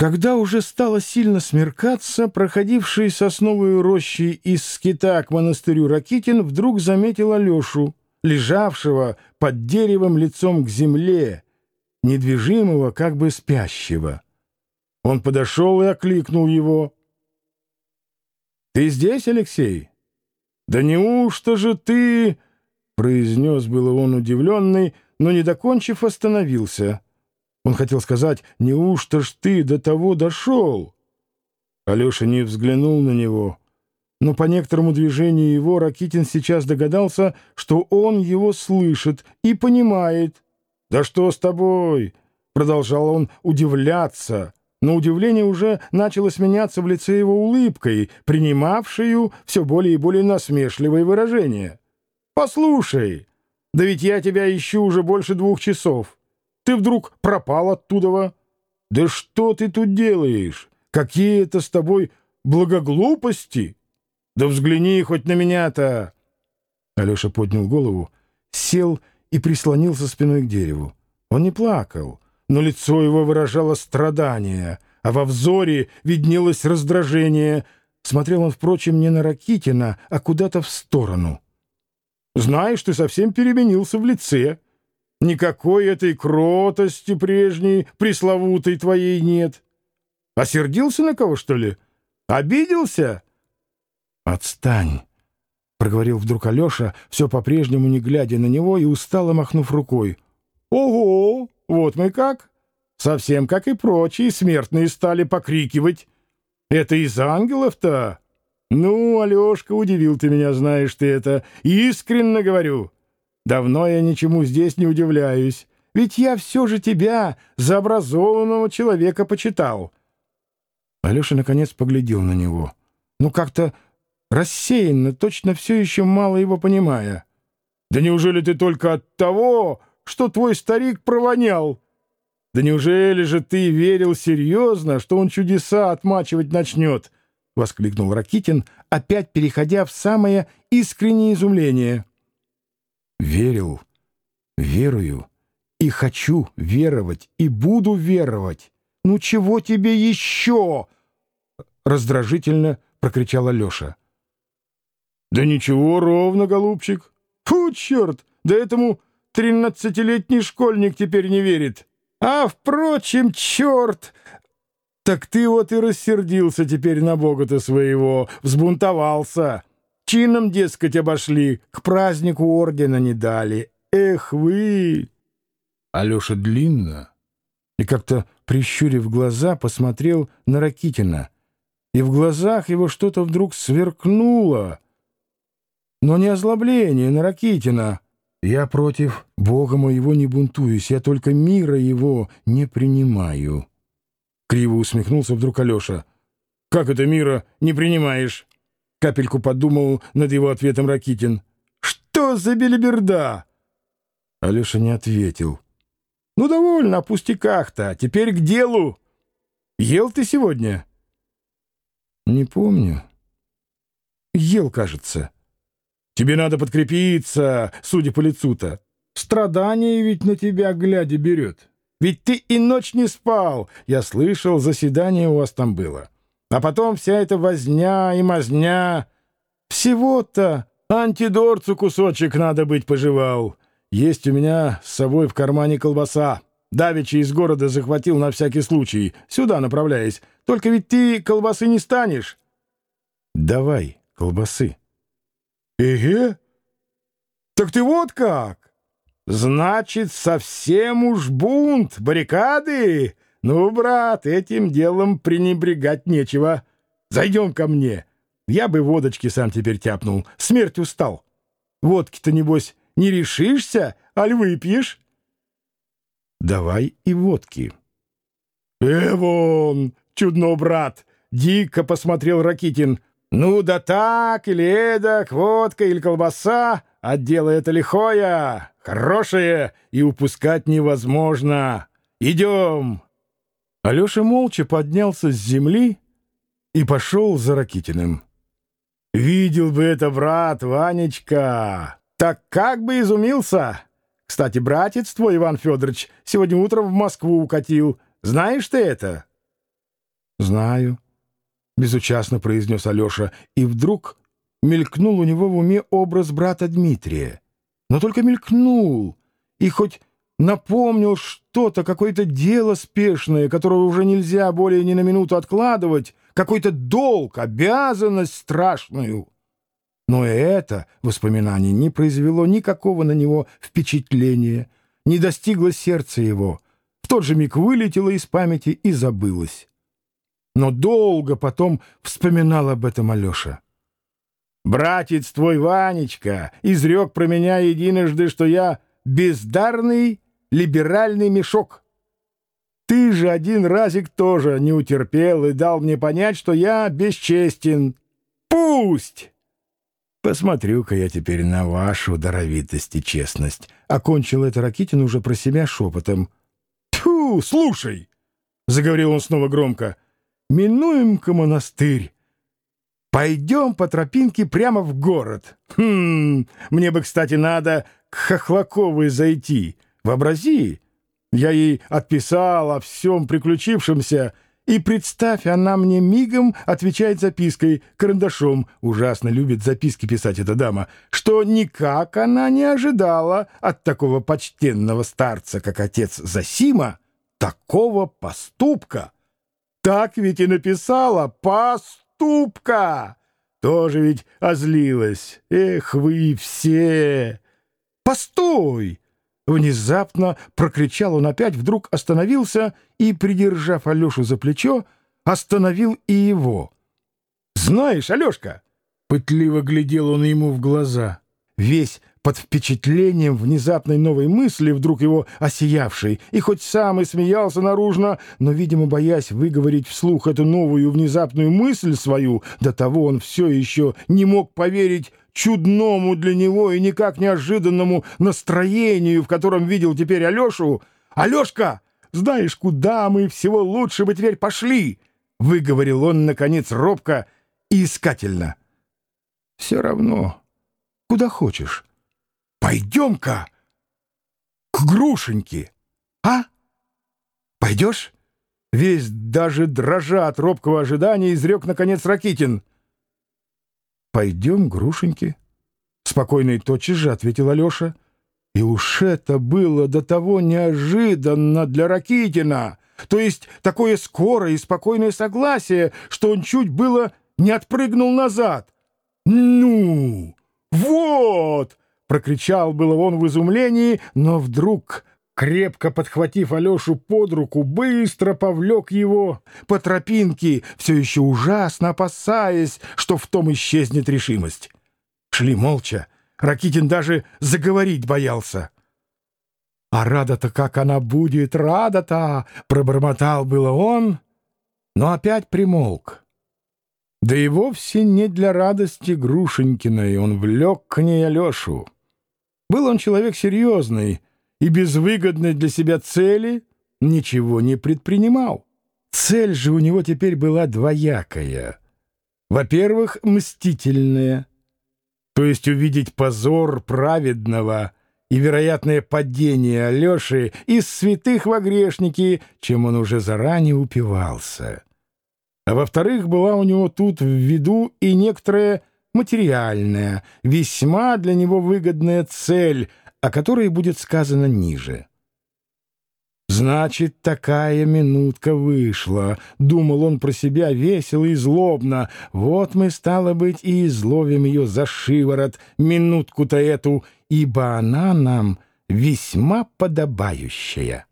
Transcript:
Когда уже стало сильно смеркаться, проходивший сосновую рощей из скита к монастырю Ракитин вдруг заметил Алешу, лежавшего под деревом лицом к земле, недвижимого, как бы спящего. Он подошел и окликнул его. «Ты здесь, Алексей?» «Да неужто же ты...» — произнес было он удивленный, но, не докончив, остановился. Он хотел сказать, неужто ж ты до того дошел? Алеша не взглянул на него, но по некоторому движению его Ракитин сейчас догадался, что он его слышит и понимает. «Да что с тобой?» — продолжал он удивляться, но удивление уже начало сменяться в лице его улыбкой, принимавшую все более и более насмешливые выражения. «Послушай, да ведь я тебя ищу уже больше двух часов». Ты вдруг пропал оттуда? Да что ты тут делаешь? Какие это с тобой благоглупости? Да взгляни хоть на меня-то!» Алеша поднял голову, сел и прислонился спиной к дереву. Он не плакал, но лицо его выражало страдание, а во взоре виднелось раздражение. Смотрел он, впрочем, не на Ракитина, а куда-то в сторону. «Знаешь, ты совсем переменился в лице», Никакой этой кротости прежней, пресловутой твоей нет. Осердился на кого, что ли? Обиделся? Отстань, — проговорил вдруг Алеша, все по-прежнему не глядя на него и устало махнув рукой. Ого, вот мы как! Совсем как и прочие смертные стали покрикивать. Это из ангелов-то? Ну, Алешка, удивил ты меня, знаешь ты это. Искренне говорю. Давно я ничему здесь не удивляюсь, ведь я все же тебя за образованного человека почитал. Алеша наконец поглядел на него. Ну, как-то рассеянно, точно все еще мало его понимая. «Да неужели ты только от того, что твой старик провонял? Да неужели же ты верил серьезно, что он чудеса отмачивать начнет?» — воскликнул Ракитин, опять переходя в самое искреннее изумление верил, верую и хочу веровать, и буду веровать. Ну чего тебе еще? Раздражительно прокричал Алеша. Да ничего, ровно, голубчик. Фу, черт, да этому тринадцатилетний школьник теперь не верит. А, впрочем, черт! Так ты вот и рассердился теперь на бога-то своего, взбунтовался. Чином, дескать, обошли, к празднику ордена не дали. Эх вы!» Алеша длинно и как-то, прищурив глаза, посмотрел на Ракитина, и в глазах его что-то вдруг сверкнуло. Но не озлобление на Ракитина. Я против Бога моего не бунтуюсь, я только мира его не принимаю. Криво усмехнулся вдруг Алеша. «Как это мира не принимаешь?» Капельку подумал над его ответом Ракитин. «Что за белиберда?» Алеша не ответил. «Ну, довольно о пустяках-то. Теперь к делу. Ел ты сегодня?» «Не помню. Ел, кажется. Тебе надо подкрепиться, судя по лицу-то. Страдание ведь на тебя, глядя, берет. Ведь ты и ночь не спал. Я слышал, заседание у вас там было». А потом вся эта возня и мазня. Всего-то антидорцу кусочек надо быть пожевал. Есть у меня с собой в кармане колбаса. Давичи из города захватил на всякий случай, сюда направляясь. Только ведь ты колбасы не станешь. Давай колбасы. Эге? Так ты вот как? Значит, совсем уж бунт, баррикады? «Ну, брат, этим делом пренебрегать нечего. Зайдем ко мне. Я бы водочки сам теперь тяпнул. Смерть устал. Водки-то, небось, не решишься, аль выпьешь?» «Давай и водки». «Эвон, чудно, брат!» — дико посмотрел Ракитин. «Ну да так, или эдак, водка или колбаса, а дело это лихое, хорошее и упускать невозможно. Идем!» Алеша молча поднялся с земли и пошел за Ракитиным. «Видел бы это, брат, Ванечка! Так как бы изумился! Кстати, братец твой, Иван Федорович, сегодня утром в Москву укатил. Знаешь ты это?» знаю», — безучастно произнес Алеша, и вдруг мелькнул у него в уме образ брата Дмитрия. Но только мелькнул, и хоть напомнил что-то, какое-то дело спешное, которое уже нельзя более ни на минуту откладывать, какой-то долг, обязанность страшную. Но и это воспоминание не произвело никакого на него впечатления, не достигло сердца его, в тот же миг вылетело из памяти и забылось. Но долго потом вспоминал об этом Алеша. «Братец твой Ванечка изрек про меня единожды, что я бездарный либеральный мешок. Ты же один разик тоже не утерпел и дал мне понять, что я бесчестен. Пусть!» «Посмотрю-ка я теперь на вашу даровитость и честность», — окончил это Ракитин уже про себя шепотом. «Тьфу, слушай!» — заговорил он снова громко. «Минуем-ка монастырь. Пойдем по тропинке прямо в город. Хм, мне бы, кстати, надо к Хохлаковой зайти. Вообрази, я ей отписал о всем приключившемся, и, представь, она мне мигом отвечает запиской, карандашом, ужасно любит записки писать эта дама, что никак она не ожидала от такого почтенного старца, как отец Засима, такого поступка. Так ведь и написала «поступка». Тоже ведь озлилась. Эх вы все! Постой! Внезапно прокричал он опять, вдруг остановился и, придержав Алешу за плечо, остановил и его. «Знаешь, Алешка!» — пытливо глядел он ему в глаза. Весь под впечатлением внезапной новой мысли, вдруг его осиявшей, и хоть сам и смеялся наружно, но, видимо, боясь выговорить вслух эту новую внезапную мысль свою, до того он все еще не мог поверить чудному для него и никак неожиданному настроению, в котором видел теперь Алешу. «Алешка, знаешь, куда мы всего лучше бы теперь пошли?» — выговорил он, наконец, робко и искательно. «Все равно, куда хочешь. Пойдем-ка к Грушеньке, а? Пойдешь?» Весь даже дрожа от робкого ожидания изрек, наконец, Ракитин. «Пойдем, Грушеньки», — спокойно и тотчас же ответил Алеша. И уж это было до того неожиданно для Ракитина, то есть такое скорое и спокойное согласие, что он чуть было не отпрыгнул назад. «Ну, вот!» — прокричал было он в изумлении, но вдруг крепко подхватив Алешу под руку, быстро повлек его по тропинке, все еще ужасно опасаясь, что в том исчезнет решимость. Шли молча. Ракитин даже заговорить боялся. «А рада-то как она будет, рада-то!» — пробормотал было он, но опять примолк. Да и вовсе не для радости Грушенькиной он влек к ней Алешу. Был он человек серьезный, и без выгодной для себя цели ничего не предпринимал. Цель же у него теперь была двоякая. Во-первых, мстительная, то есть увидеть позор праведного и вероятное падение Алеши из святых во грешники, чем он уже заранее упивался. А во-вторых, была у него тут в виду и некоторая материальная, весьма для него выгодная цель — о которой будет сказано ниже. «Значит, такая минутка вышла», — думал он про себя весело и злобно. «Вот мы, стало быть, и изловим ее за шиворот, минутку-то эту, ибо она нам весьма подобающая».